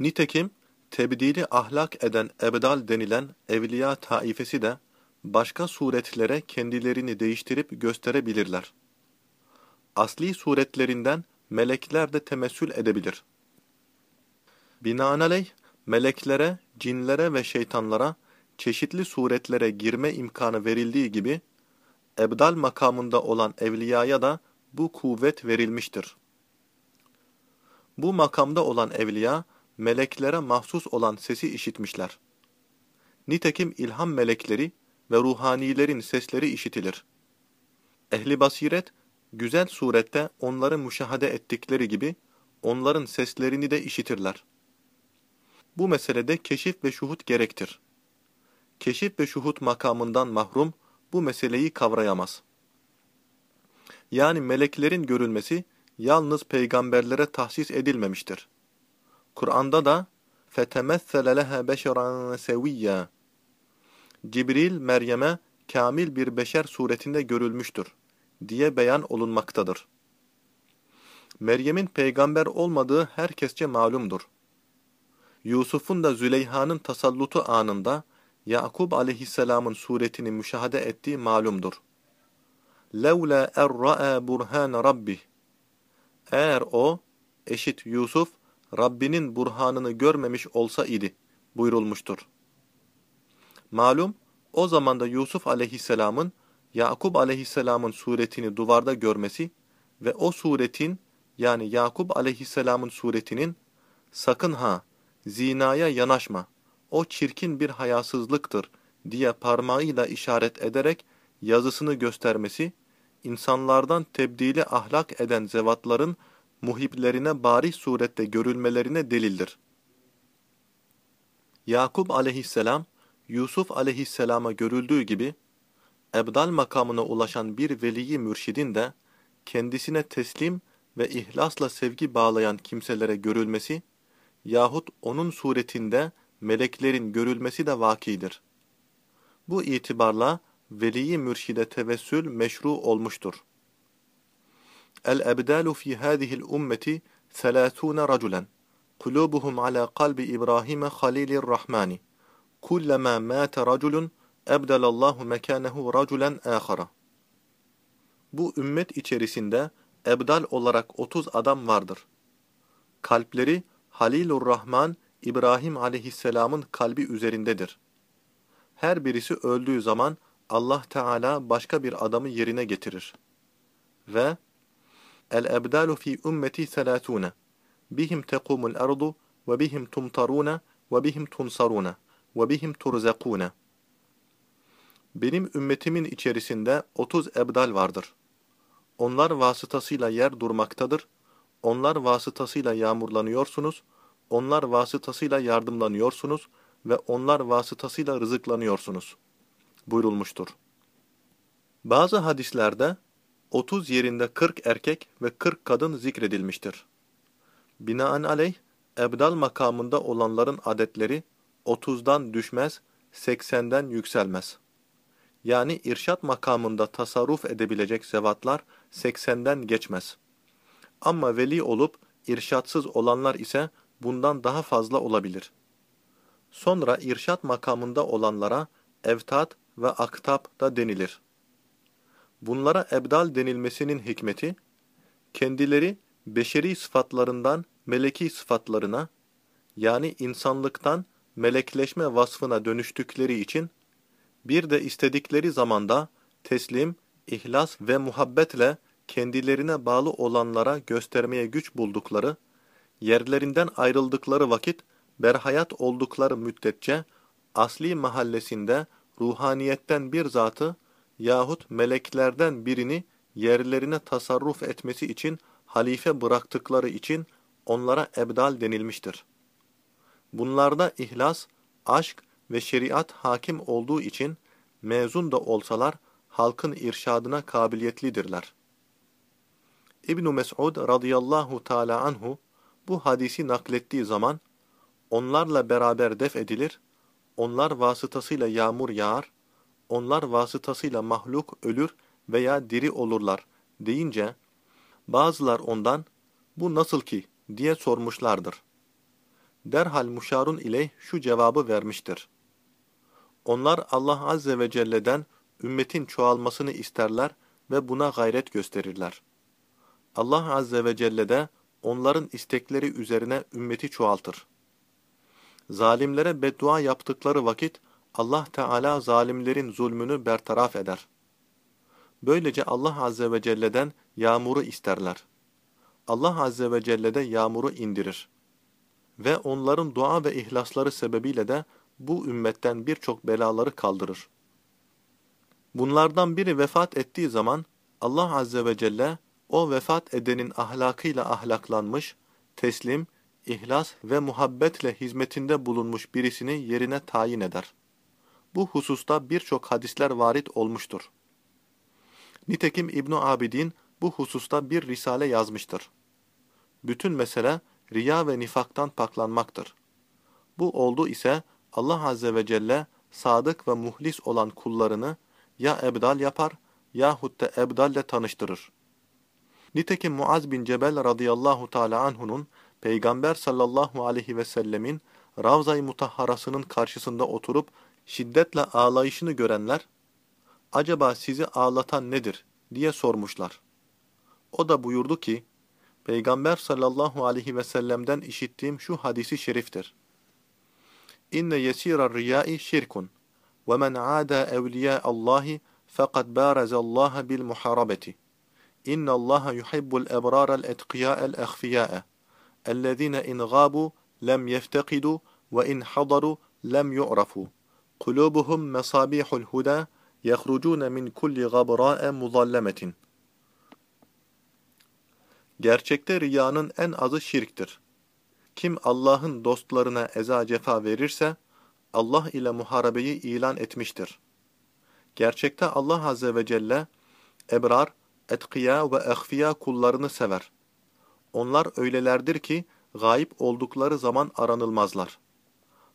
Nitekim tebdili ahlak eden ebdal denilen evliya taifesi de başka suretlere kendilerini değiştirip gösterebilirler. Asli suretlerinden melekler de temessül edebilir. Binaenaleyh, meleklere, cinlere ve şeytanlara çeşitli suretlere girme imkanı verildiği gibi, ebdal makamında olan evliyaya da bu kuvvet verilmiştir. Bu makamda olan evliya, meleklere mahsus olan sesi işitmişler. Nitekim ilham melekleri ve ruhanilerin sesleri işitilir. Ehli basiret, güzel surette onları müşahede ettikleri gibi, onların seslerini de işitirler. Bu meselede keşif ve şuhut gerektir. Keşif ve şuhut makamından mahrum, bu meseleyi kavrayamaz. Yani meleklerin görülmesi, yalnız peygamberlere tahsis edilmemiştir. Kur'an'da da فَتَمَثَّلَ لَهَا بَشَرًا سَوِيًّا Cibril, Meryem'e kamil bir beşer suretinde görülmüştür diye beyan olunmaktadır. Meryem'in peygamber olmadığı herkesçe malumdur. Yusuf'un da Züleyha'nın tasallutu anında Yakub aleyhisselamın suretini müşahede ettiği malumdur. لَوْلَا اَرْرَأَى بُرْهَانَ رَبِّهِ Eğer o, eşit Yusuf, Rabbinin burhanını görmemiş olsa idi, buyurulmuştur. Malum, o zamanda Yusuf aleyhisselamın, Yakub aleyhisselamın suretini duvarda görmesi ve o suretin, yani Yakub aleyhisselamın suretinin, sakın ha, zinaya yanaşma, o çirkin bir hayasızlıktır diye parmağıyla işaret ederek yazısını göstermesi, insanlardan tebdili ahlak eden zevatların muhiblerine bari surette görülmelerine delildir. Yakub aleyhisselam, Yusuf aleyhisselama görüldüğü gibi, ebdal makamına ulaşan bir veliyi mürşidin de, kendisine teslim ve ihlasla sevgi bağlayan kimselere görülmesi, yahut onun suretinde meleklerin görülmesi de vakidir. Bu itibarla veliyi mürşide tevessül meşru olmuştur. El-ebdalu fi hâzihil ummeti selâthûne raculen. Kulubuhum ala kalbi İbrahim halilir rahmani. Kullama mâte raculun ebdelallahu mekânehu raculen âkhara. Bu ümmet içerisinde ebdal olarak 30 adam vardır. Kalpleri Halilur Rahman İbrahim aleyhisselamın kalbi üzerindedir. Her birisi öldüğü zaman Allah Teala başka bir adamı yerine getirir. Ve Selâtûne bihim tekumul ardu ve bihim tumtarûne ve bihim tunsarûne ve bihim turzakûne Benim ümmetimin içerisinde otuz ebdal vardır. Onlar vasıtasıyla yer durmaktadır. Onlar vasıtasıyla yağmurlanıyorsunuz. Onlar vasıtasıyla yardımlanıyorsunuz ve onlar vasıtasıyla rızıklanıyorsunuz. Buyurulmuştur. Bazı hadislerde 30 yerinde 40 erkek ve 40 kadın zikredilmiştir. Binaenaleyh, ebdal makamında olanların adetleri 30'dan düşmez, 80'den yükselmez. Yani irşat makamında tasarruf edebilecek zevatlar 80'den geçmez. Ama veli olup irşatsız olanlar ise bundan daha fazla olabilir. Sonra irşat makamında olanlara evtat ve aktap da denilir. Bunlara ebdal denilmesinin hikmeti, kendileri beşeri sıfatlarından meleki sıfatlarına, yani insanlıktan melekleşme vasfına dönüştükleri için, bir de istedikleri zamanda teslim, ihlas ve muhabbetle kendilerine bağlı olanlara göstermeye güç buldukları, yerlerinden ayrıldıkları vakit berhayat oldukları müddetçe asli mahallesinde ruhaniyetten bir zatı yahut meleklerden birini yerlerine tasarruf etmesi için halife bıraktıkları için onlara ebdal denilmiştir. Bunlarda ihlas, aşk ve şeriat hakim olduğu için mezun da olsalar halkın irşadına kabiliyetlidirler. İbn Mes'ud radıyallahu taala anhu bu hadisi naklettiği zaman onlarla beraber def edilir, onlar vasıtasıyla yağmur yağar, onlar vasıtasıyla mahluk ölür veya diri olurlar deyince bazılar ondan bu nasıl ki diye sormuşlardır. derhal muşarun ile şu cevabı vermiştir. Onlar Allah Azze ve Celle'den ümmetin çoğalmasını isterler ve buna gayret gösterirler. Allah Azze ve Celle de onların istekleri üzerine ümmeti çoğaltır. Zalimlere beddua yaptıkları vakit Allah Teala zalimlerin zulmünü bertaraf eder. Böylece Allah Azze ve Celle'den yağmuru isterler. Allah Azze ve Celle de yağmuru indirir. Ve onların dua ve ihlasları sebebiyle de bu ümmetten birçok belaları kaldırır. Bunlardan biri vefat ettiği zaman Allah Azze ve Celle o vefat edenin ahlakıyla ahlaklanmış, teslim, ihlas ve muhabbetle hizmetinde bulunmuş birisini yerine tayin eder. Bu hususta birçok hadisler varit olmuştur. Nitekim ibn Abidin bu hususta bir risale yazmıştır. Bütün mesele riya ve nifaktan paklanmaktır. Bu oldu ise Allah Azze ve Celle sadık ve muhlis olan kullarını ya ebdal yapar yahut da ebdalle tanıştırır. Nitekim Muaz bin Cebel radıyallahu teala anhu'nun Peygamber sallallahu aleyhi ve sellemin Ravza-i Mutahharası'nın karşısında oturup şiddetle ağlayışını görenler, acaba sizi ağlatan nedir diye sormuşlar. O da buyurdu ki, Peygamber sallallahu aleyhi ve sellem'den işittiğim şu hadisi şeriftir. İnne yesirar riyai şirkun ve men aada evliya Allahi fakat barazallaha bil muharabeti. İnna Allaha yuhibbul ebrara'l etqiya'el ehfiya'e. Ellezine in gabu lem yeftekidu ve in hadaru lem yu'rafu. Kulubuhum mesabihul huda yahrucun min kulli gabra'a muzallametin. Gerçekte riyanın en azı şirktir. Kim Allah'ın dostlarına eza cefa verirse, Allah ile muharebeyi ilan etmiştir. Gerçekte Allah Azze ve Celle, ebrar, etkiya ve ehfiya kullarını sever. Onlar öylelerdir ki, gayip oldukları zaman aranılmazlar.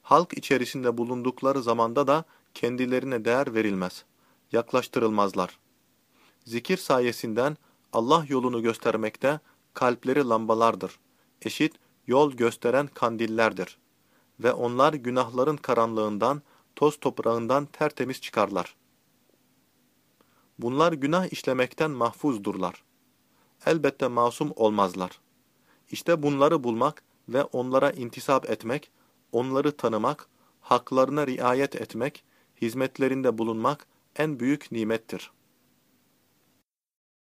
Halk içerisinde bulundukları zamanda da kendilerine değer verilmez, yaklaştırılmazlar. Zikir sayesinden Allah yolunu göstermekte kalpleri lambalardır. Eşit, yol gösteren kandillerdir. Ve onlar günahların karanlığından, toz toprağından tertemiz çıkarlar. Bunlar günah işlemekten mahfuzdurlar. Elbette masum olmazlar. İşte bunları bulmak ve onlara intisap etmek, onları tanımak, haklarına riayet etmek, hizmetlerinde bulunmak en büyük nimettir.''